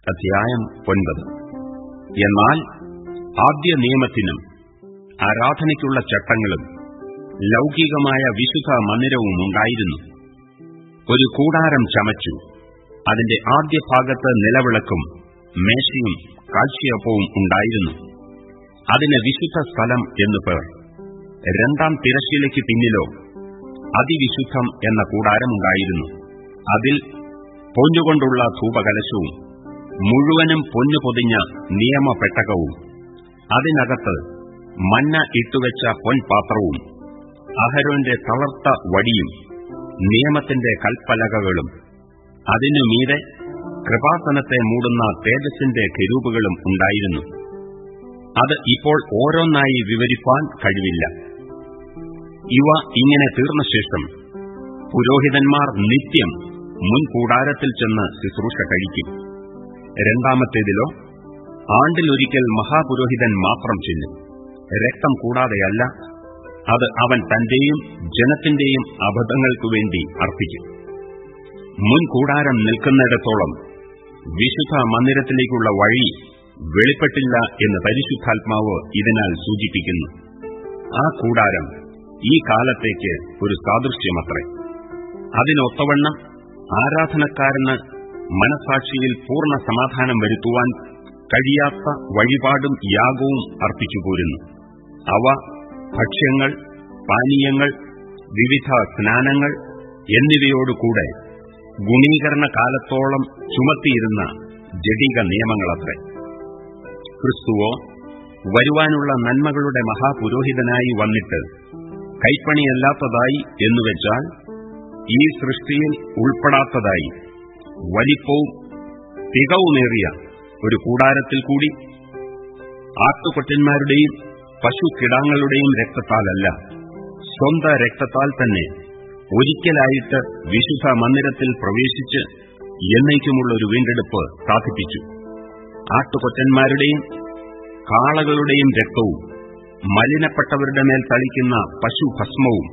അധ്യായം ഒൻപത്. എന്നാൽ ആദ്യ നിയമത്തിനും ആരാധനയ്ക്കുള്ള ചട്ടങ്ങളും ലൌകികമായ വിശുദ്ധ മന്ദിരവും ഉണ്ടായിരുന്നു. ഒരു കൂടാരം ചമച്ചു. അതിന്റെ ആദ്യ ഭാഗത്ത് നിലവിളക്കും മേശയും കാഴ്ചയപ്പവും ഉണ്ടായിരുന്നു. അതിന് വിശുദ്ധ സ്ഥലം എന്നു പേർ. രണ്ടാം തിരശ്ശീലയ്ക്ക് പിന്നിലോ അതിവിശുദ്ധം എന്ന കൂടാരമുണ്ടായിരുന്നു. അതിൽ പൊഞ്ഞുകൊണ്ടുള്ള ധൂപകലശവും മുഴുവനും പൊന്നു പൊതിഞ്ഞ നിയമപ്പെട്ടകവും അതിനകത്ത് മഞ്ഞ ഇട്ടുവെച്ച പൊൻപാത്രവും അഹരോന്റെ തളർത്ത വടിയും നിയമത്തിന്റെ കൽപ്പലകകളും അതിനുമീതെ കൃപാസനത്തെ മൂടുന്ന തേജസ്സിന്റെ കിരൂപുകളും ഉണ്ടായിരുന്നു. അത് ഇപ്പോൾ ഓരോന്നായി വിവരിപ്പാൻ കഴിവില്ല. ഇവ ഇങ്ങനെ തീർന്ന ശേഷം പുരോഹിതന്മാർ നിത്യം മുൻകൂടാരത്തിൽ ചെന്ന് ശുശ്രൂഷ കഴിക്കും. രണ്ടാമത്തേതിലോ ആണ്ടിലൊരിക്കൽ മഹാപുരോഹിതൻ മാത്രം ചെല്ലും രക്തം കൂടാതെയല്ല അത് അവൻ തന്റെയും ജനത്തിന്റെയും അബദ്ധങ്ങൾക്കു വേണ്ടി അർപ്പിക്കും. മുൻകൂടാരം നിൽക്കുന്നിടത്തോളം വിശുദ്ധ മന്ദിരത്തിലേക്കുള്ള വഴി വെളിപ്പെട്ടില്ല എന്ന് പരിശുദ്ധാത്മാവ് ഇതിനാൽ സൂചിപ്പിക്കുന്നു. ആ കൂടാരം ഈ കാലത്തേക്ക് ഒരു സാദൃശ്യമത്രേ. അതിനൊത്തവണ്ണം ആരാധനക്കാരന് മനസാക്ഷിയിൽ പൂർണ സമാധാനം വരുത്തുവാൻ കഴിയാത്ത വഴിപാടും യാഗവും അർപ്പിച്ചുപോരുന്നു അവ ഭക്ഷ്യങ്ങൾ പാനീയങ്ങൾ വിവിധ സ്നാനങ്ങൾ എന്നിവയോടുകൂടെ ഗുണീകരണ കാലത്തോളം ചുമത്തിയിരുന്ന ജടിക നിയമങ്ങളത്രേ. ക്രിസ്തുവോ വരുവാനുള്ള നന്മകളുടെ മഹാപുരോഹിതനായി വന്നിട്ട് കൈപ്പണിയല്ലാത്തതായി എന്നുവെച്ചാൽ ഈ സൃഷ്ടിയിൽ ഉൾപ്പെടാത്തതായി വലിപ്പവും തികവുമേറിയ ഒരു കൂടാരത്തിൽ കൂടി. ആട്ടുകൊറ്റന്മാരുടെയും പശുക്കിടാങ്ങളുടെയും രക്തത്താലല്ല സ്വന്ത രക്തത്താൽ തന്നെ ഒരിക്കലായിട്ട് വിശുദ്ധ മന്ദിരത്തിൽ പ്രവേശിച്ച് എന്നേക്കുമുള്ള ഒരു വീണ്ടെടുപ്പ് സാധിപ്പിച്ചു. ആട്ടുകൊറ്റന്മാരുടെയും കാളകളുടെയും രക്തവും മലിനപ്പെട്ടവരുടെ മേൽ തളിക്കുന്ന പശുഭസ്മവും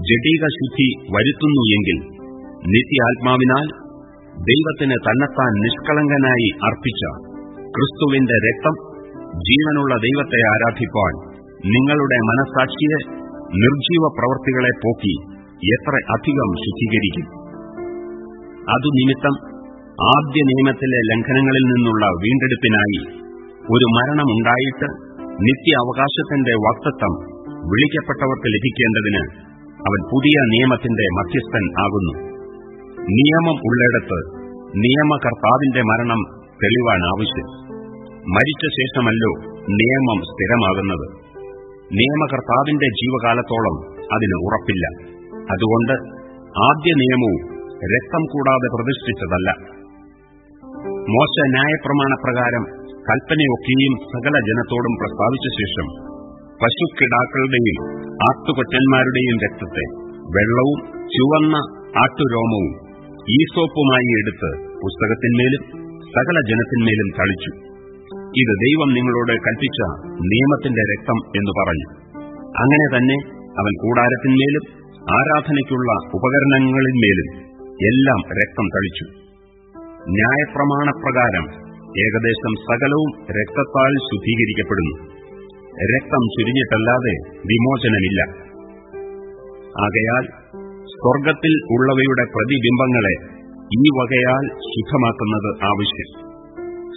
ജടീക ശുദ്ധി വരുത്തുന്നു എങ്കിൽ നിത്യാത്മാവിനാൽ ദൈവത്തിന് തന്നെത്താൻ നിഷ്കളങ്കനായി അർപ്പിച്ച ക്രിസ്തുവിന്റെ രക്തം ജീവനുള്ള ദൈവത്തെ ആരാധിപ്പാൻ നിങ്ങളുടെ മനസാക്ഷിയെ നിർജീവ പ്രവൃത്തികളെ പോക്കി എത്ര അധികം ശുദ്ധീകരിക്കും. അതുനിമിത്തം ആദ്യ നിയമത്തിലെ ലംഘനങ്ങളിൽ നിന്നുള്ള വീണ്ടെടുപ്പിനായി ഒരു മരണമുണ്ടായിട്ട് നിത്യ അവകാശത്തിന്റെ വക്തത്വം വിളിക്കപ്പെട്ടവർക്ക് ലഭിക്കേണ്ടതിന് അവൻ പുതിയ നിയമത്തിന്റെ മധ്യസ്ഥൻ ആകുന്നു. നിയമം ഉള്ളിടത്ത് നിയമകർത്താവിന്റെ മരണം തെളിവാൻ ആവശ്യം. മരിച്ച ശേഷമല്ലോ നിയമം സ്ഥിരമാകുന്നത്. നിയമകർത്താവിന്റെ ജീവകാലത്തോളം അതിന് ഉറപ്പില്ല. അതുകൊണ്ട് ആദ്യ നിയമവും രക്തം കൂടാതെ പ്രതിഷ്ഠിച്ചതല്ല. മോശ ന്യായപ്രമാണപ്രകാരം കൽപ്പനയൊക്കെയും സകല ജനത്തോടും പ്രസ്താവിച്ച ശേഷം പശുക്കിടാക്കളുടെയും ആട്ടുകൊറ്റന്മാരുടെയും രക്തത്തെ വെള്ളവും ചുവന്ന ആട്ടുരോമവും ഈസോപ്പുമായി എടുത്ത് പുസ്തകത്തിന്മേലും സകല ജനത്തിന്മേലും തളിച്ചു. ഇത് ദൈവം നിങ്ങളോട് കൽപ്പിച്ച നിയമത്തിന്റെ രക്തം എന്ന് പറഞ്ഞു. അങ്ങനെ തന്നെ അവൻ കൂടാരത്തിന്മേലും ആരാധനയ്ക്കുള്ള ഉപകരണങ്ങളിന്മേലും എല്ലാം രക്തം തളിച്ചു. ന്യായപ്രമാണപ്രകാരം ഏകദേശം സകലവും രക്തത്താൽ ശുദ്ധീകരിക്കപ്പെടുന്നു. രക്തം ചുരിഞ്ഞിട്ടല്ലാതെ വിമോചനമില്ല. ആകയാൽ സ്വർഗത്തിൽ ഉള്ളവയുടെ പ്രതിബിംബങ്ങളെ ഈ വകയാൽ ശുദ്ധമാക്കുന്നത് ആവശ്യം.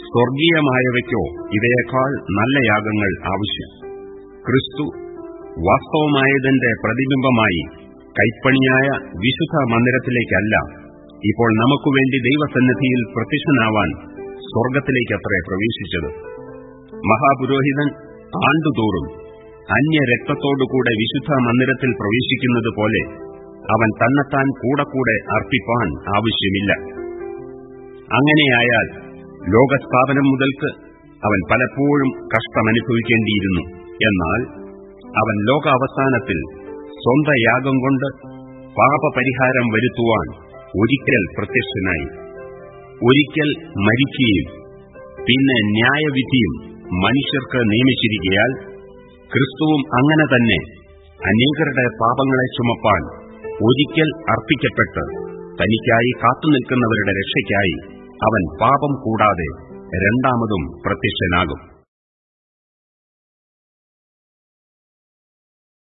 സ്വർഗീയമായവയ്ക്കോ ഇവയേക്കാൾ നല്ല യാഗങ്ങൾ ആവശ്യം. ക്രിസ്തു വാസ്തവമായതിന്റെ പ്രതിബിംബമായി കൈപ്പണിയായ വിശുദ്ധ മന്ദിരത്തിലേക്കല്ല ഇപ്പോൾ നമുക്കുവേണ്ടി ദൈവസന്നിധിയിൽ പ്രത്യക്ഷനാവാൻ സ്വർഗത്തിലേക്കത്രേ പ്രവേശിച്ചത്. മഹാപുരോഹിതൻ ആണ്ടുതോറും അന്യരക്തത്തോടുകൂടെ വിശുദ്ധ മന്ദിരത്തിൽ പ്രവേശിക്കുന്നത് പോലെ അവൻ തന്നെത്താൻ കൂടെ കൂടെ അർപ്പിപ്പാൻ ആവശ്യമില്ല. അങ്ങനെയായാൽ ലോകസ്ഥാപനം മുതൽക്ക് അവൻ പലപ്പോഴും കഷ്ടമനുഭവിക്കേണ്ടിയിരുന്നു. എന്നാൽ അവൻ ലോകാവസാനത്തിൽ സ്വന്ത യാഗം കൊണ്ട് പാപപരിഹാരം വരുത്തുവാൻ ഒരിക്കൽ പ്രത്യക്ഷനായി. ഒരിക്കൽ മരിക്കുകയും പിന്നെ ന്യായവിധിയും മനുഷ്യർക്ക് നിയമിച്ചിരിക്കയാൽ ക്രിസ്തുവും അങ്ങനെ തന്നെ അനേകരുടെ പാപങ്ങളെ ചുമപ്പാൻ ഒരിക്കൽ അർപ്പിക്കപ്പെട്ട് തനിക്കായി കാത്തുനിൽക്കുന്നവരുടെ രക്ഷയ്ക്കായി അവൻ പാപം കൂടാതെ രണ്ടാമതും പ്രത്യക്ഷനാകും.